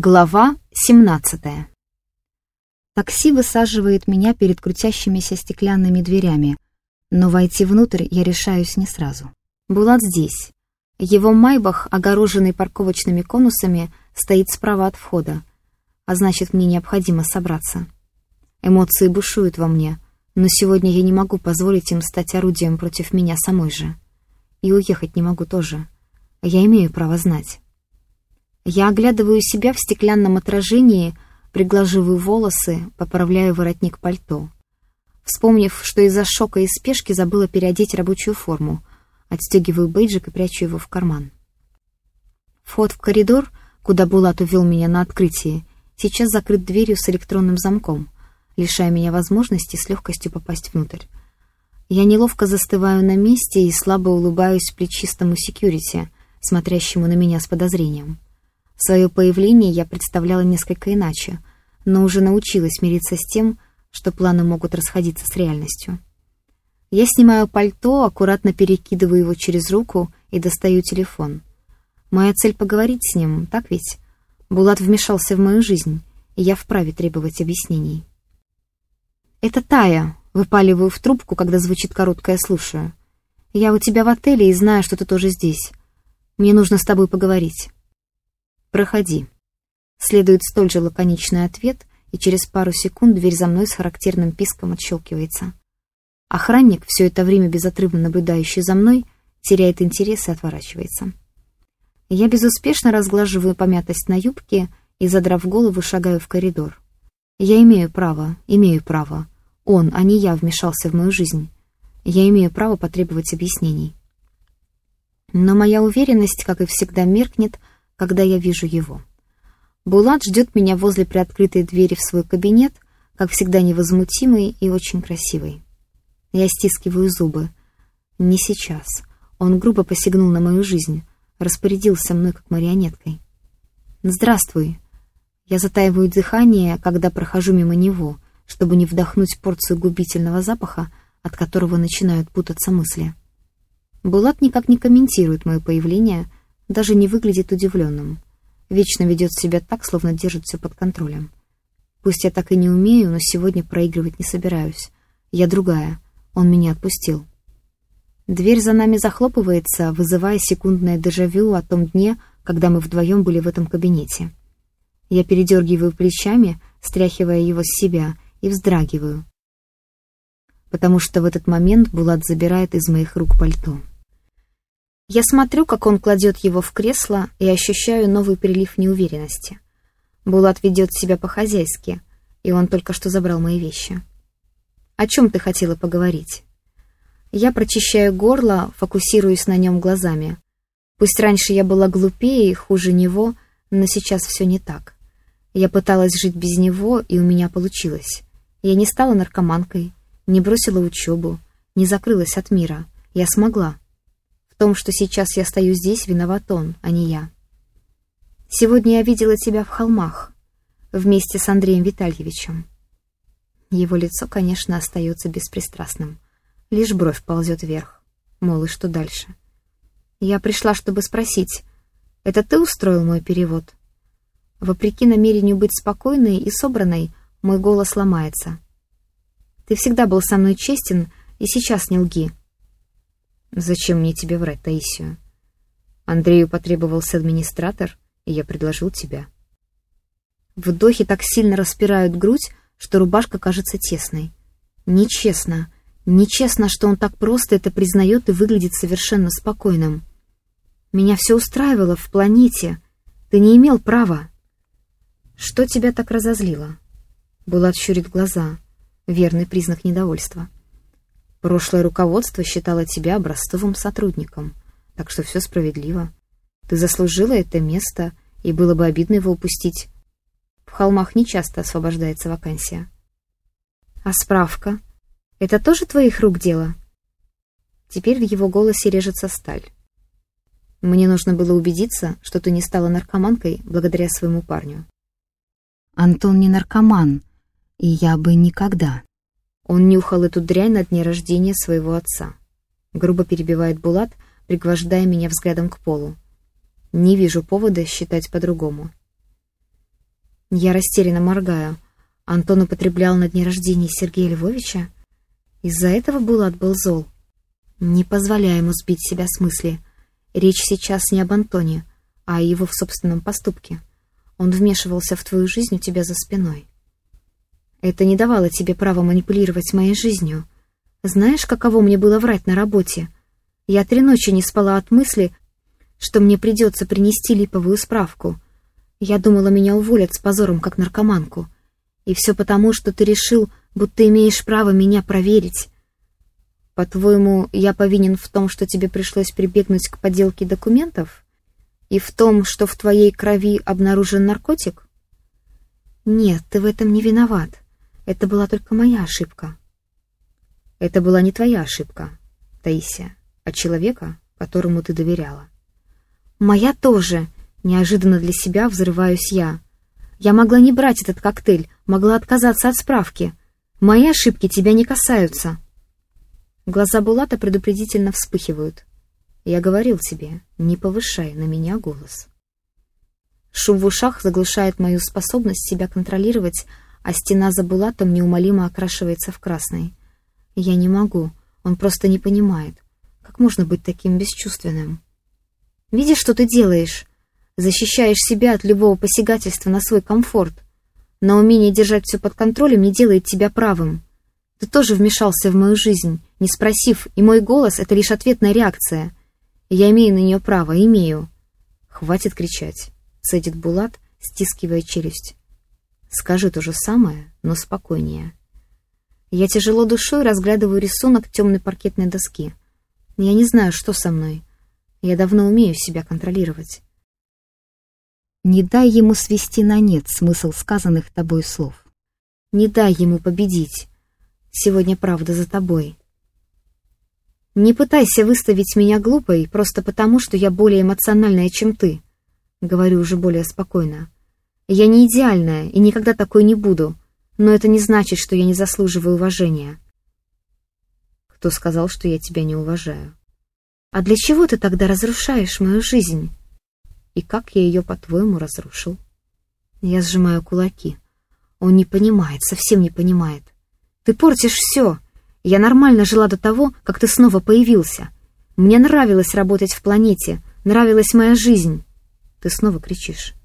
Глава 17 Такси высаживает меня перед крутящимися стеклянными дверями, но войти внутрь я решаюсь не сразу. Булат здесь. Его майбах, огороженный парковочными конусами, стоит справа от входа, а значит, мне необходимо собраться. Эмоции бушуют во мне, но сегодня я не могу позволить им стать орудием против меня самой же. И уехать не могу тоже. Я имею право знать. Я оглядываю себя в стеклянном отражении, приглаживаю волосы, поправляю воротник пальто. Вспомнив, что из-за шока и спешки забыла переодеть рабочую форму, отстегиваю бейджик и прячу его в карман. Вход в коридор, куда Булат увел меня на открытии, сейчас закрыт дверью с электронным замком, лишая меня возможности с легкостью попасть внутрь. Я неловко застываю на месте и слабо улыбаюсь плечистому секьюрити, смотрящему на меня с подозрением. Свое появление я представляла несколько иначе, но уже научилась мириться с тем, что планы могут расходиться с реальностью. Я снимаю пальто, аккуратно перекидываю его через руку и достаю телефон. Моя цель — поговорить с ним, так ведь? Булат вмешался в мою жизнь, и я вправе требовать объяснений. «Это Тая», — выпаливаю в трубку, когда звучит короткое «слушаю». «Я у тебя в отеле и знаю, что ты тоже здесь. Мне нужно с тобой поговорить». «Проходи». Следует столь же лаконичный ответ, и через пару секунд дверь за мной с характерным писком отщелкивается. Охранник, все это время безотрывно наблюдающий за мной, теряет интерес и отворачивается. Я безуспешно разглаживаю помятость на юбке и, задрав голову, шагаю в коридор. Я имею право, имею право. Он, а не я, вмешался в мою жизнь. Я имею право потребовать объяснений. Но моя уверенность, как и всегда, меркнет, когда я вижу его. Булат ждет меня возле приоткрытой двери в свой кабинет, как всегда невозмутимый и очень красивый. Я стискиваю зубы. Не сейчас. Он грубо посягнул на мою жизнь, распорядился мной как марионеткой. «Здравствуй». Я затаиваю дыхание, когда прохожу мимо него, чтобы не вдохнуть порцию губительного запаха, от которого начинают путаться мысли. Булат никак не комментирует мое появление, даже не выглядит удивленным. Вечно ведет себя так, словно держит все под контролем. Пусть я так и не умею, но сегодня проигрывать не собираюсь. Я другая. Он меня отпустил. Дверь за нами захлопывается, вызывая секундное дежавю о том дне, когда мы вдвоем были в этом кабинете. Я передергиваю плечами, стряхивая его с себя, и вздрагиваю, потому что в этот момент Булат забирает из моих рук пальто. Я смотрю, как он кладет его в кресло, и ощущаю новый прилив неуверенности. Булат ведет себя по-хозяйски, и он только что забрал мои вещи. «О чем ты хотела поговорить?» Я прочищаю горло, фокусируюсь на нем глазами. Пусть раньше я была глупее и хуже него, но сейчас все не так. Я пыталась жить без него, и у меня получилось. Я не стала наркоманкой, не бросила учебу, не закрылась от мира. Я смогла том, что сейчас я стою здесь, виноват он, а не я. Сегодня я видела тебя в холмах, вместе с Андреем Витальевичем. Его лицо, конечно, остается беспристрастным. Лишь бровь ползет вверх. Мол, и что дальше? Я пришла, чтобы спросить, это ты устроил мой перевод? Вопреки намерению быть спокойной и собранной, мой голос ломается. Ты всегда был со мной честен, и сейчас не лги. Зачем мне тебе врать, Таисию? Андрею потребовался администратор, и я предложил тебя. Вдохи так сильно распирают грудь, что рубашка кажется тесной. Нечестно. Нечестно, что он так просто это признает и выглядит совершенно спокойным. Меня все устраивало в планете. Ты не имел права. Что тебя так разозлило? Булат щурит глаза. Верный признак недовольства. Прошлое руководство считало тебя образцовым сотрудником, так что все справедливо. Ты заслужила это место, и было бы обидно его упустить. В холмах нечасто освобождается вакансия. А справка? Это тоже твоих рук дело? Теперь в его голосе режется сталь. Мне нужно было убедиться, что ты не стала наркоманкой благодаря своему парню. Антон не наркоман, и я бы никогда. Он нюхал эту дрянь на дне рождения своего отца. Грубо перебивает Булат, пригвождая меня взглядом к полу. Не вижу повода считать по-другому. Я растерянно моргаю. Антон употреблял на дне рождения Сергея Львовича? Из-за этого Булат был зол. Не позволяй ему сбить себя с мысли. Речь сейчас не об Антоне, а о его в собственном поступке. Он вмешивался в твою жизнь у тебя за спиной. Это не давало тебе права манипулировать моей жизнью. Знаешь, каково мне было врать на работе? Я три ночи не спала от мысли, что мне придется принести липовую справку. Я думала, меня уволят с позором, как наркоманку. И все потому, что ты решил, будто имеешь право меня проверить. По-твоему, я повинен в том, что тебе пришлось прибегнуть к подделке документов? И в том, что в твоей крови обнаружен наркотик? Нет, ты в этом не виноват. Это была только моя ошибка. Это была не твоя ошибка, Таисия, а человека, которому ты доверяла. Моя тоже. Неожиданно для себя взрываюсь я. Я могла не брать этот коктейль, могла отказаться от справки. Мои ошибки тебя не касаются. Глаза Булата предупредительно вспыхивают. Я говорил тебе, не повышай на меня голос. Шум в ушах заглушает мою способность себя контролировать, а стена за Булатом неумолимо окрашивается в красный. Я не могу, он просто не понимает. Как можно быть таким бесчувственным? Видишь, что ты делаешь? Защищаешь себя от любого посягательства на свой комфорт. Но умение держать все под контролем не делает тебя правым. Ты тоже вмешался в мою жизнь, не спросив, и мой голос — это лишь ответная реакция. Я имею на нее право, имею. Хватит кричать, — цедит Булат, стискивая челюсть. Скажи то же самое, но спокойнее. Я тяжело душой разглядываю рисунок темной паркетной доски. Я не знаю, что со мной. Я давно умею себя контролировать. Не дай ему свести на нет смысл сказанных тобой слов. Не дай ему победить. Сегодня правда за тобой. Не пытайся выставить меня глупой просто потому, что я более эмоциональная, чем ты. Говорю уже более спокойно. Я не идеальная и никогда такой не буду, но это не значит, что я не заслуживаю уважения. Кто сказал, что я тебя не уважаю? А для чего ты тогда разрушаешь мою жизнь? И как я ее, по-твоему, разрушил? Я сжимаю кулаки. Он не понимает, совсем не понимает. Ты портишь все. Я нормально жила до того, как ты снова появился. Мне нравилось работать в планете, нравилась моя жизнь. Ты снова кричишь.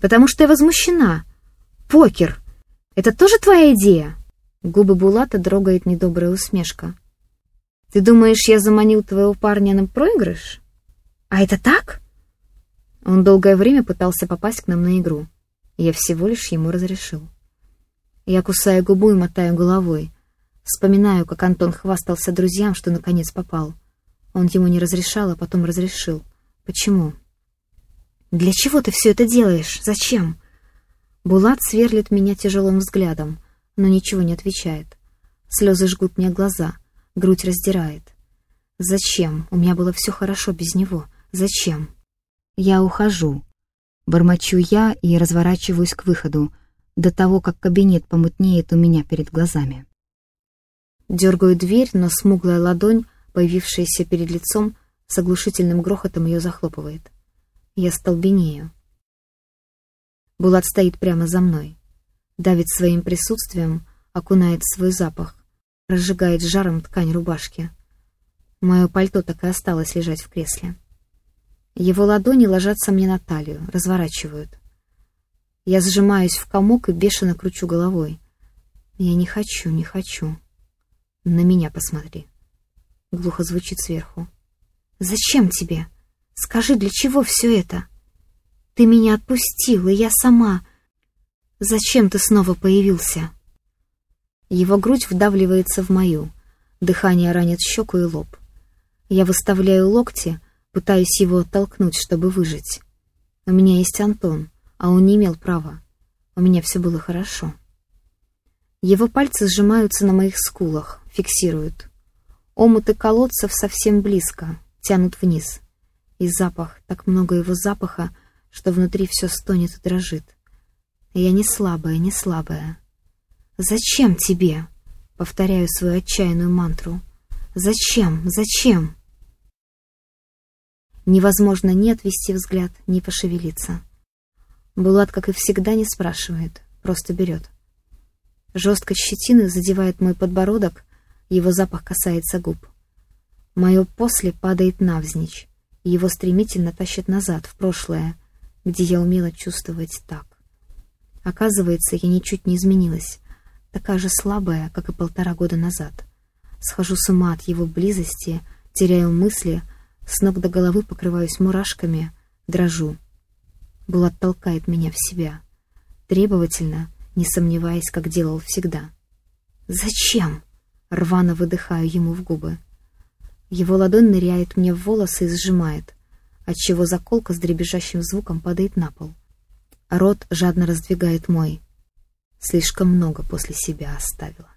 Потому что я возмущена. Покер. Это тоже твоя идея? Губы Булата дрогает недобрая усмешка. Ты думаешь, я заманил твоего парня на проигрыш? А это так? Он долгое время пытался попасть к нам на игру. Я всего лишь ему разрешил. Я кусаю губу и мотаю головой. Вспоминаю, как Антон хвастался друзьям, что наконец попал. Он ему не разрешал, а потом разрешил. Почему? «Для чего ты все это делаешь? Зачем?» Булат сверлит меня тяжелым взглядом, но ничего не отвечает. Слезы жгут мне глаза, грудь раздирает. «Зачем? У меня было все хорошо без него. Зачем?» «Я ухожу». Бормочу я и разворачиваюсь к выходу, до того, как кабинет помутнеет у меня перед глазами. Дергаю дверь, но смуглая ладонь, появившаяся перед лицом, с оглушительным грохотом ее захлопывает. Я столбенею. Булат стоит прямо за мной. Давит своим присутствием, окунает свой запах, разжигает жаром ткань рубашки. Мое пальто так и осталось лежать в кресле. Его ладони ложатся мне на талию, разворачивают. Я сжимаюсь в комок и бешено кручу головой. Я не хочу, не хочу. На меня посмотри. Глухо звучит сверху. Зачем тебе? Скажи, для чего все это? Ты меня отпустил, и я сама. Зачем ты снова появился? Его грудь вдавливается в мою. Дыхание ранит щеку и лоб. Я выставляю локти, пытаюсь его оттолкнуть, чтобы выжить. У меня есть Антон а он не имел права. У меня все было хорошо. Его пальцы сжимаются на моих скулах, фиксируют. Омуты колодцев совсем близко, тянут вниз. И запах, так много его запаха, что внутри все стонет и дрожит. Я не слабая, не слабая. «Зачем тебе?» — повторяю свою отчаянную мантру. «Зачем? Зачем?» Невозможно ни отвести взгляд, ни пошевелиться. Булат, как и всегда, не спрашивает, просто берет. Жесткость щетины задевает мой подбородок, его запах касается губ. Мое «после» падает навзничь, его стремительно тащит назад, в прошлое, где я умела чувствовать так. Оказывается, я ничуть не изменилась, такая же слабая, как и полтора года назад. Схожу с ума от его близости, теряю мысли, с ног до головы покрываюсь мурашками, дрожу. Булат толкает меня в себя, требовательно, не сомневаясь, как делал всегда. «Зачем?» — рвано выдыхаю ему в губы. Его ладонь ныряет мне в волосы и сжимает, отчего заколка с дребезжащим звуком падает на пол. Рот жадно раздвигает мой. Слишком много после себя оставила.